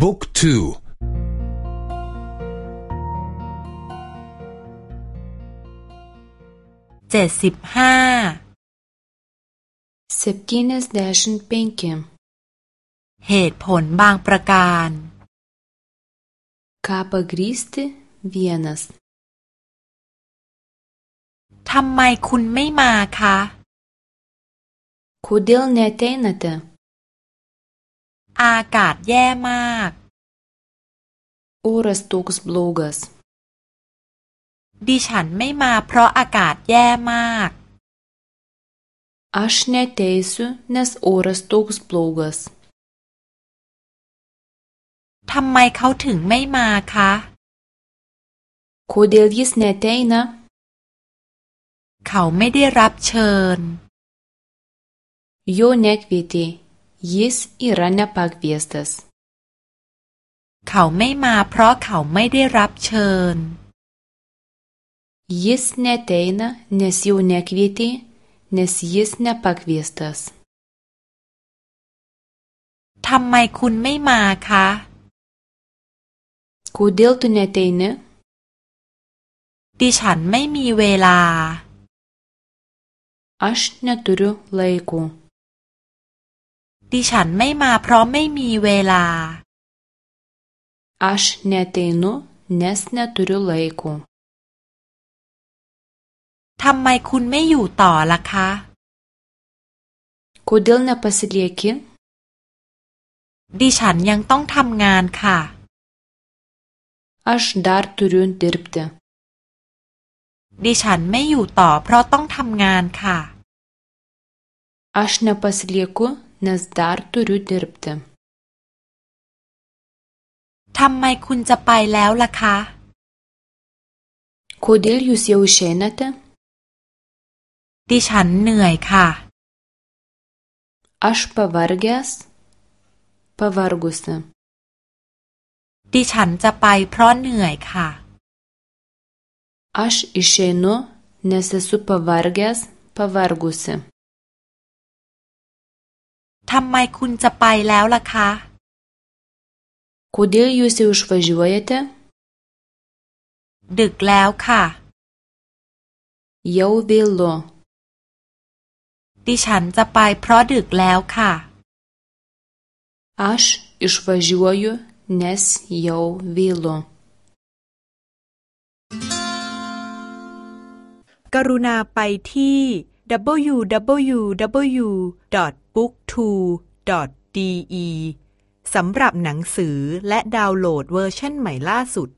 บุ๊กทูเจ็ดสิบห้า septyniasdešimt เหตุผลบางประการ ką pagrysti vienas ทำไมคุณไม่มาคะ kodėl neateinate อากาศแย่มาก oras toks blogas ดิฉันไม่มาเพราะอากาศแย่มาก aš neateisiu nes oras toks blogas ทำไมเขาถึงไม่มาคะ kodėl jis neateina เขาไม่ได้รับเชิญ jo nekvietė jis yra nepakviestas เขาไม่มาเพราะเขาไม่ได้รับเชิญ jis neateina nes jo nekvietė nes jis nepakviestas ทำไมคุณไม่มาคะ kodėl tu neateini ดิฉันไม่มีเวลา aš neturiu laiko ดิฉันไม่มาเพราะไม่มีเวลา aš neateinu nes neturiu laiko ทำไมคุณไม่อยู่ต่อล่ะคะ kodėl nepasilieki ดิฉันยังต้องทำงานค่ะ aš dar turiu dirbti ดิฉันไม่อยู่ต่อเพราะต้องทำงานค่ะ aš nepasilieku nes dar turiu dirbti ทำไมคุณจะไปแล้วล่ะคะ kodėl jūs jau išeinate ดิฉันเหนื่อยค่ะ aš pavargęs pavargusi ดิฉันจะไปเพราะเหนื่อยค่ะ aš išeinu nes esu pavargęs pavargusi ทำไมคุณจะไปแล้วล่ะคะ kodėl jūs jau išvažiuojate ดึกแล้วค่ะ jau vėlu ดิฉันจะไปเพราะดึกแล้วค่ะ aš išvažiuoju nes jau vėlu กรุณาไปที่ booktwo.de สำหรับหนังสือและดาวน์โหลดเวอร์ชันใหม่ล่าสุด